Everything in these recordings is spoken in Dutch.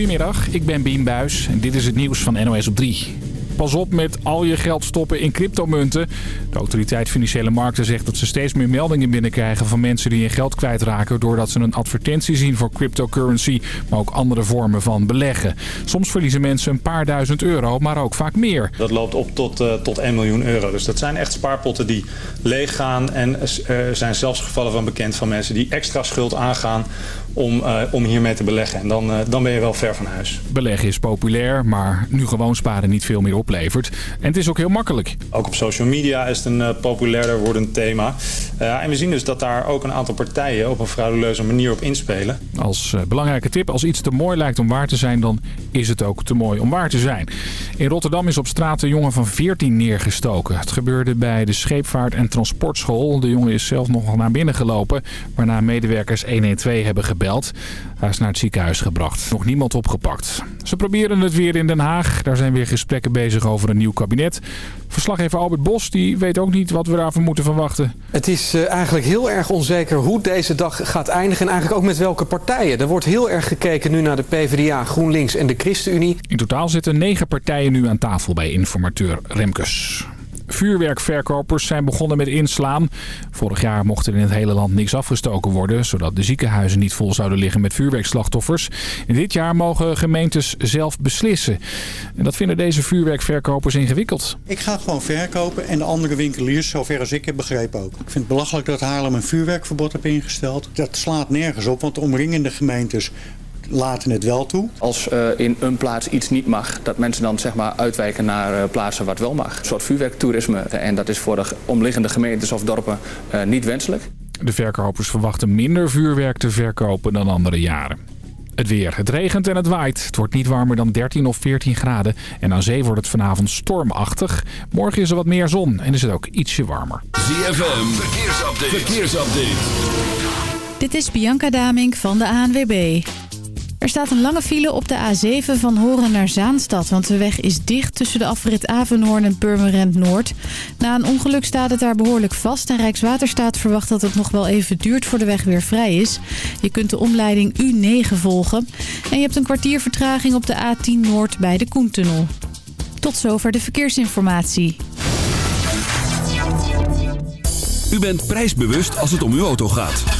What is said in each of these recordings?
Goedemiddag, ik ben Bien Buis en dit is het nieuws van NOS op 3. Pas op met al je geld stoppen in cryptomunten. De autoriteit Financiële Markten zegt dat ze steeds meer meldingen binnenkrijgen van mensen die hun geld kwijtraken... doordat ze een advertentie zien voor cryptocurrency, maar ook andere vormen van beleggen. Soms verliezen mensen een paar duizend euro, maar ook vaak meer. Dat loopt op tot, uh, tot 1 miljoen euro. Dus dat zijn echt spaarpotten die leeg gaan. En er zijn zelfs gevallen van bekend van mensen die extra schuld aangaan om, uh, om hiermee te beleggen. En dan, uh, dan ben je wel ver van huis. Beleggen is populair, maar nu gewoon sparen niet veel meer oplevert. En het is ook heel makkelijk. Ook op social media is het een uh, populairder wordend thema. en we zien dus dat daar ook een aantal partijen op een frauduleuze manier op inspelen. Als belangrijke tip, als iets te mooi lijkt om waar te zijn, dan is het ook te mooi om waar te zijn. In Rotterdam is op straat een jongen van 14 neergestoken. Het gebeurde bij de scheepvaart- en transportschool. De jongen is zelf nog naar binnen gelopen, waarna medewerkers 112 hebben gebeld gebeld. Hij is naar het ziekenhuis gebracht. Nog niemand opgepakt. Ze proberen het weer in Den Haag. Daar zijn weer gesprekken bezig over een nieuw kabinet. Verslaggever Albert Bos die weet ook niet wat we daarvan moeten verwachten. Het is uh, eigenlijk heel erg onzeker hoe deze dag gaat eindigen. En eigenlijk ook met welke partijen. Er wordt heel erg gekeken nu naar de PvdA, GroenLinks en de ChristenUnie. In totaal zitten negen partijen nu aan tafel bij informateur Remkes. Vuurwerkverkopers zijn begonnen met inslaan. Vorig jaar mocht er in het hele land niks afgestoken worden... zodat de ziekenhuizen niet vol zouden liggen met vuurwerkslachtoffers. En dit jaar mogen gemeentes zelf beslissen. En dat vinden deze vuurwerkverkopers ingewikkeld. Ik ga gewoon verkopen en de andere winkeliers, zover als ik heb begrepen ook. Ik vind het belachelijk dat Haarlem een vuurwerkverbod heeft ingesteld. Dat slaat nergens op, want de omringende gemeentes laten het wel toe. Als uh, in een plaats iets niet mag, dat mensen dan zeg maar uitwijken naar uh, plaatsen wat wel mag. Een soort vuurwerktoerisme. En dat is voor de omliggende gemeentes of dorpen uh, niet wenselijk. De verkopers verwachten minder vuurwerk te verkopen dan andere jaren. Het weer. Het regent en het waait. Het wordt niet warmer dan 13 of 14 graden. En aan zee wordt het vanavond stormachtig. Morgen is er wat meer zon en is het ook ietsje warmer. ZFM. Verkeersupdate. Verkeersupdate. Dit is Bianca Damink van de ANWB. Er staat een lange file op de A7 van Horen naar Zaanstad... want de weg is dicht tussen de afrit Avenhoorn en Purmerend Noord. Na een ongeluk staat het daar behoorlijk vast... en Rijkswaterstaat verwacht dat het nog wel even duurt voor de weg weer vrij is. Je kunt de omleiding U9 volgen. En je hebt een kwartier vertraging op de A10 Noord bij de Koentunnel. Tot zover de verkeersinformatie. U bent prijsbewust als het om uw auto gaat.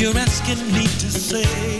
You're asking me to say,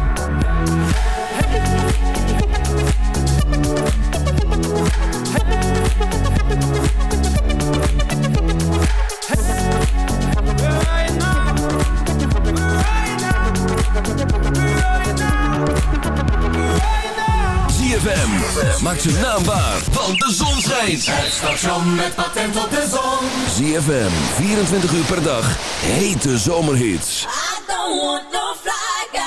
Maak zijn naam waar, want de zon schijnt. Het station met patent op de zon. ZFM, 24 uur per dag. Hete zomerhits. I don't want no fly guy.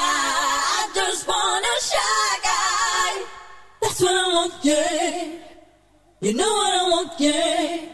I just want a shy guy. That's what I want, yeah. You know what I want, yeah.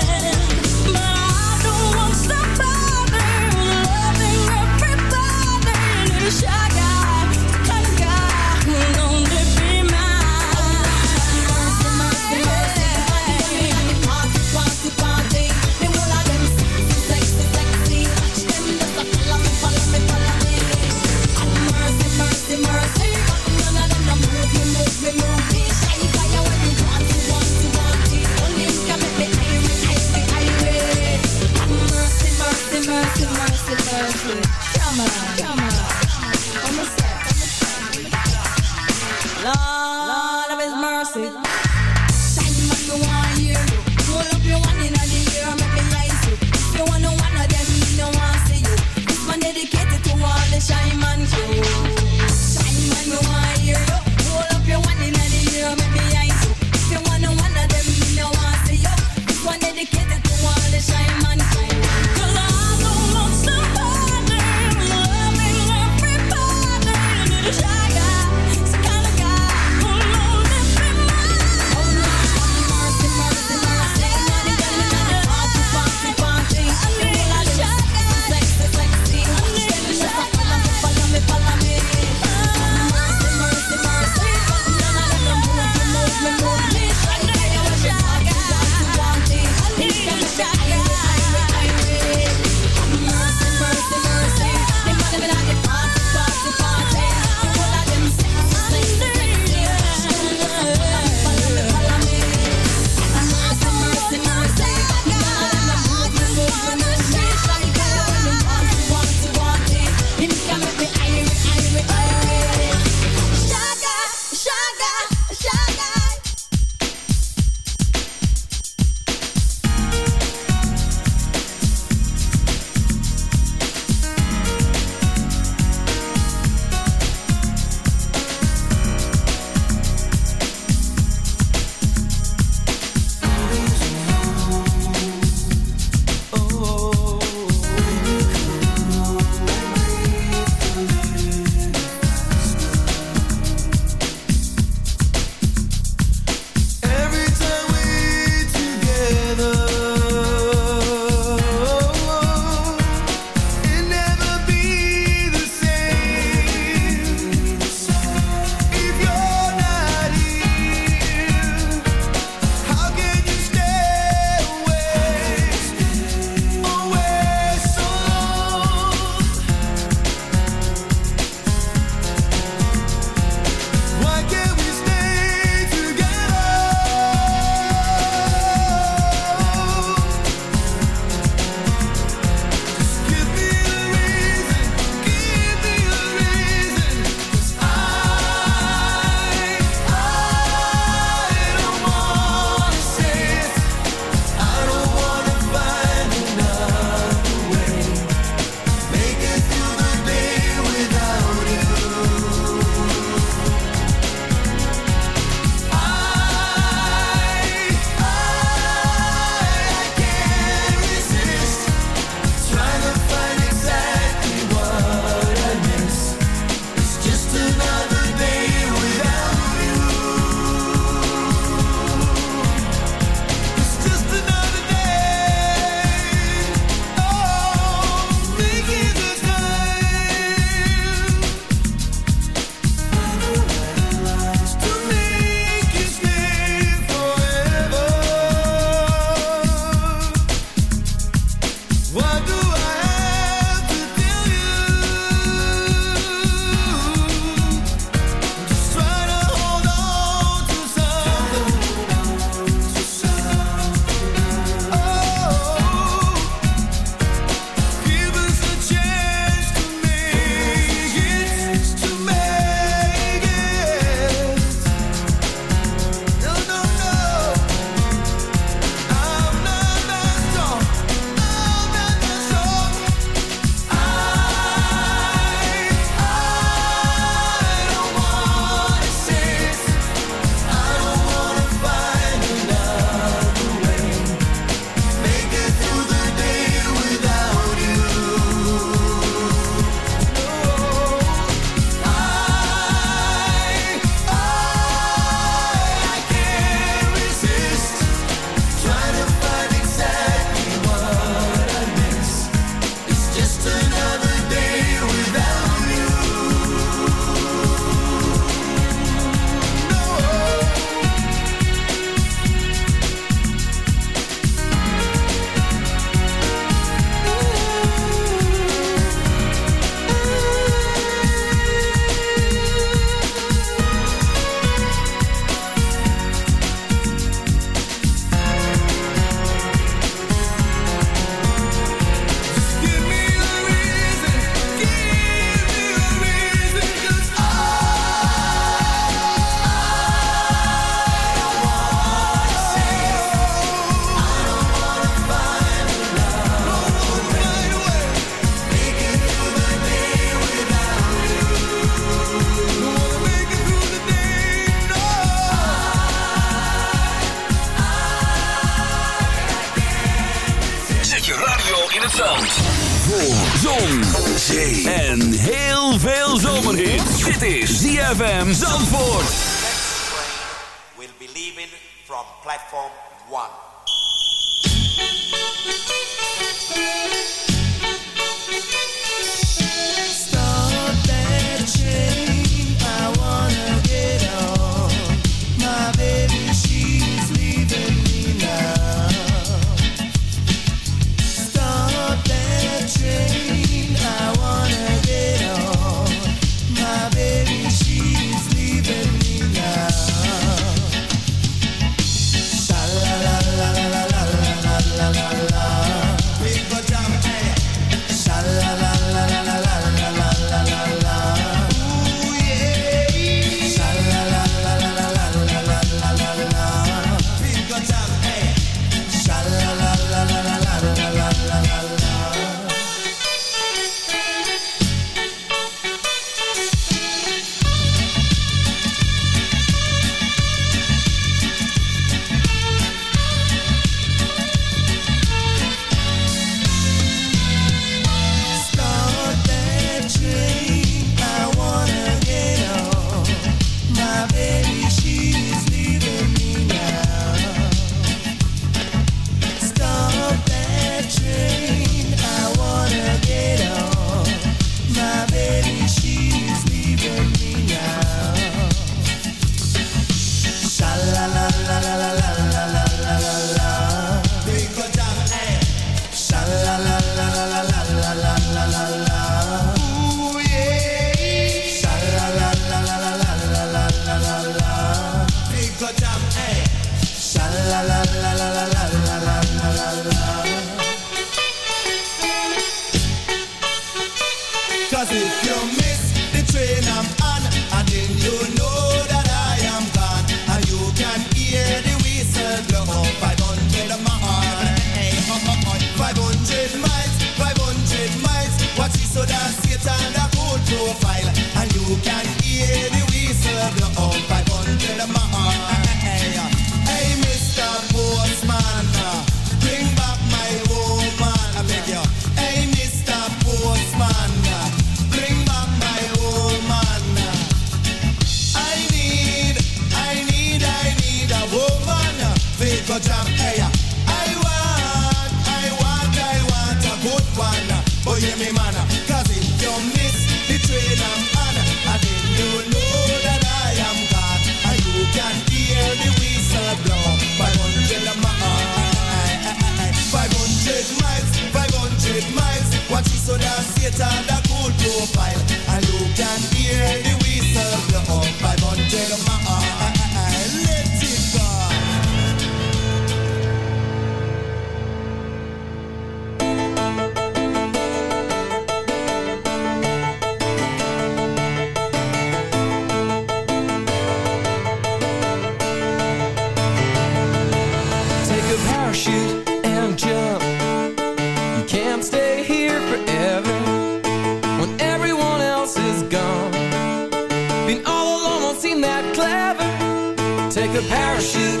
Shoot.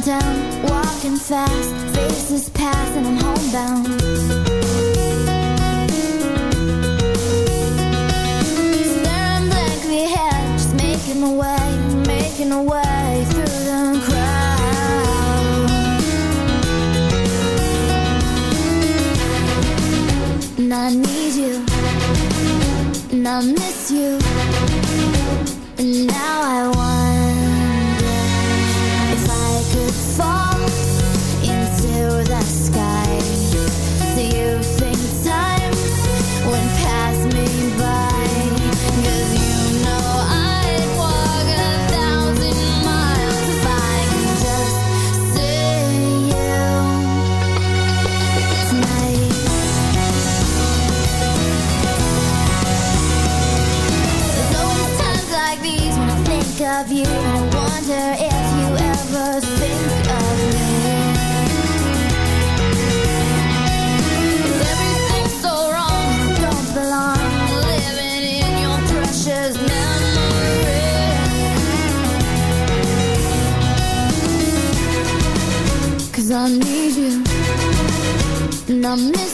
downtown, walking fast, faces pass and I'm homebound. Staring blankly ahead, just making a way, making a way through the crowd. And I need you, and I miss you. miss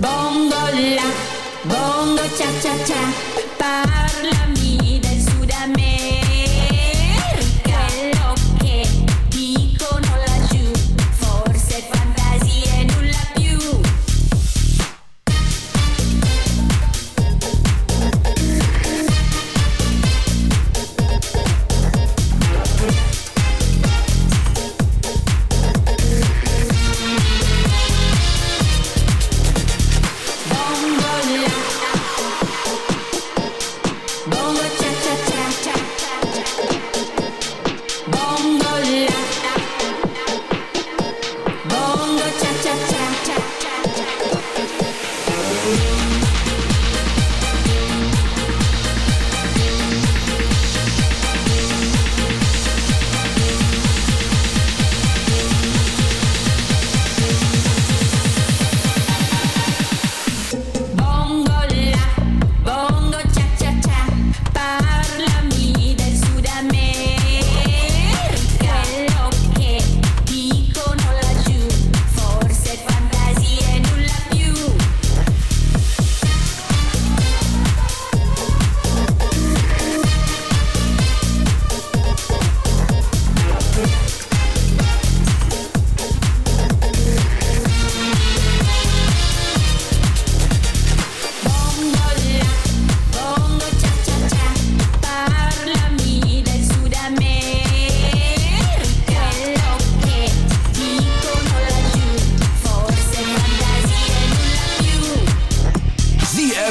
Bongo la, bongo cha cha cha.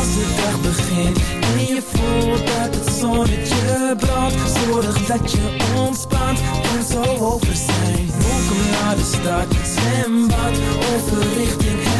Als de dag begint en je voelt dat het zonnetje brandt Zorg dat je ontspant en zo over zijn. Welkom naar de stad, zwembad Over richting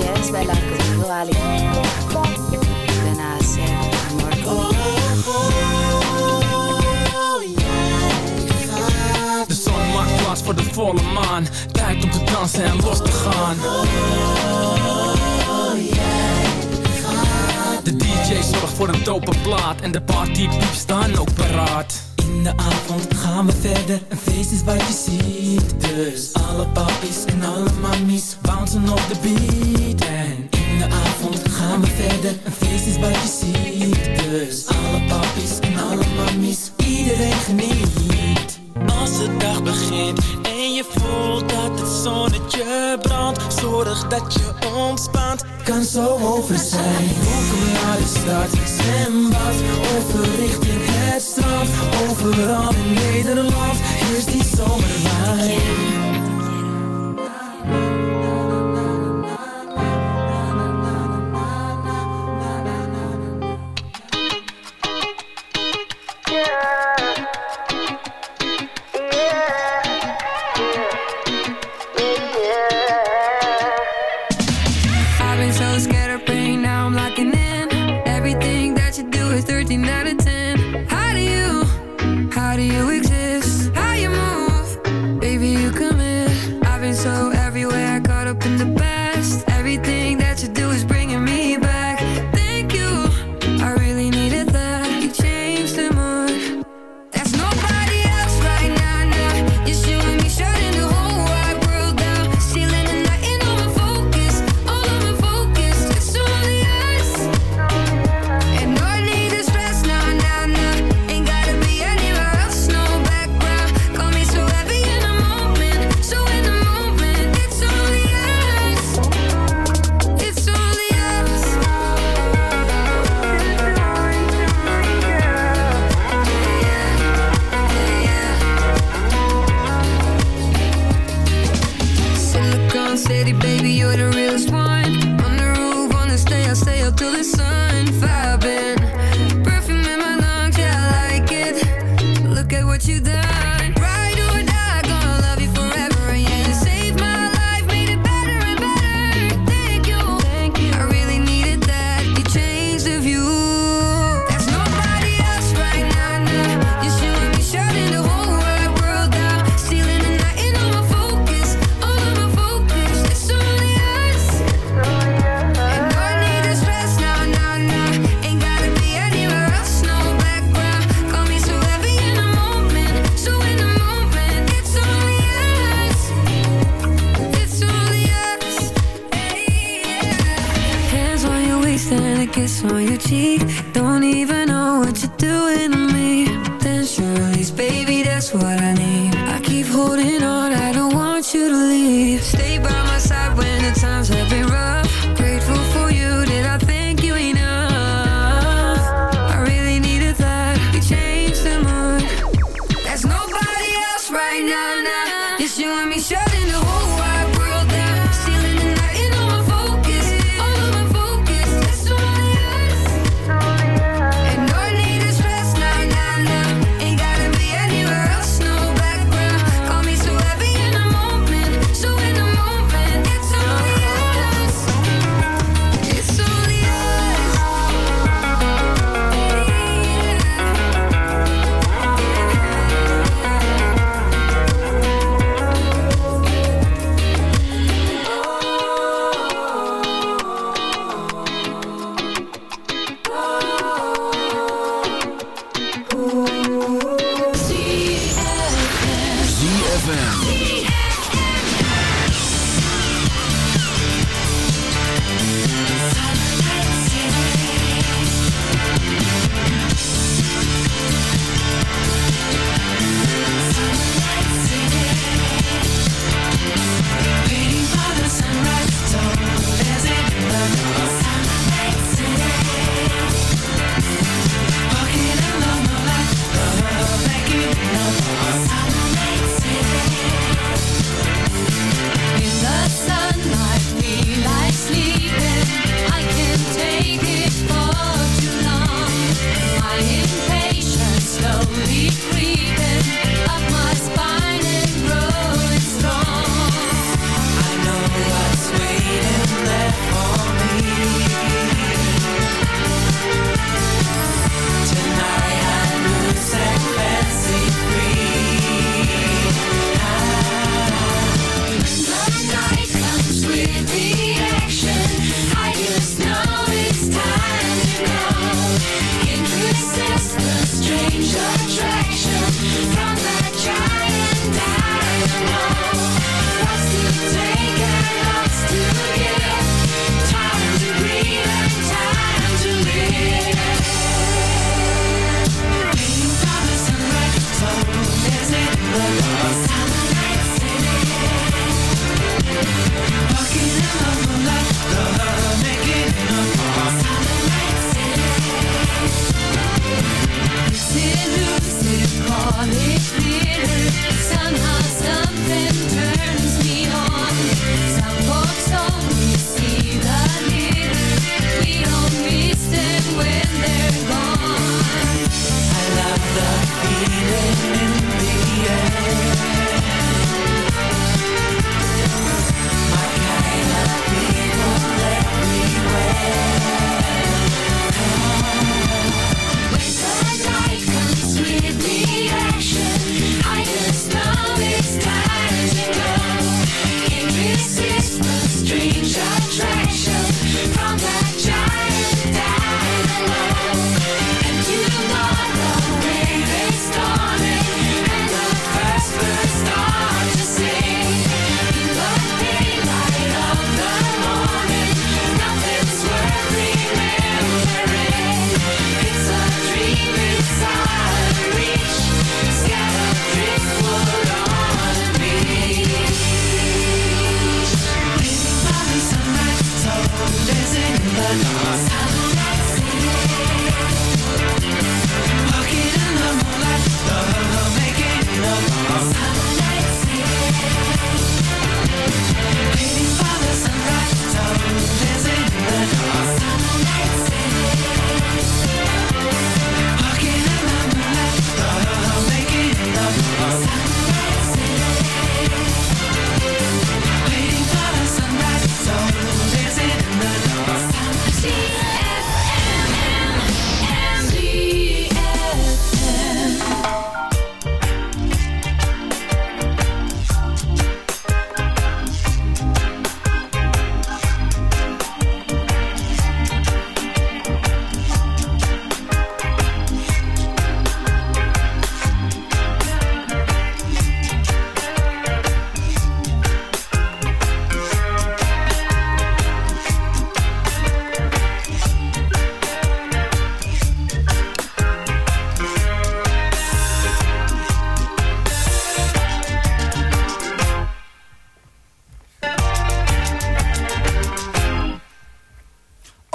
¿Quieres bailar conmigo, Ali? Ven amor conmigo. De zon maakt plaats voor de volle maan Tijd om te dansen en los te gaan De DJ zorgt voor een dope plaat En de partypieps staan ook paraat in de avond. Gaan we verder, een feest is wat je ziet. Dus alle papies en alle mammies bouncen op de beat. En in de avond gaan we verder, een feest is wat je ziet. Dus alle papies en alle mammies, iedereen geniet. Als de dag begint en je voelt dat het zonnetje brandt Zorg dat je ontspant, kan zo over zijn. Welkom naar de stad, zwembad, over richting het strand Overal in Nederland. Is die zomerwijn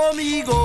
amigo.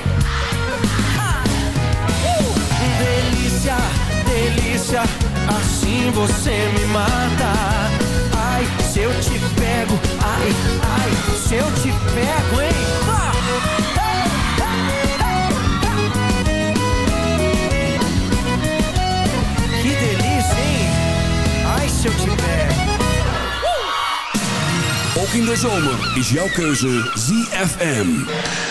Delícia, delícia, assim você me mata. Ai, se eu te pego, ai, ai, se eu te pego, hein? Que delícia, hein? Ai, se eu te pego. Ook in de zomer is jouw keuze ZFM.